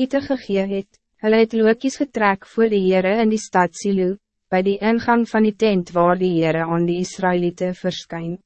Ite gegee het, hulle het lookies getrek voor die Heere in die stad Silo, by die ingang van die tent waar die Heere aan die Israëlieten verskyn.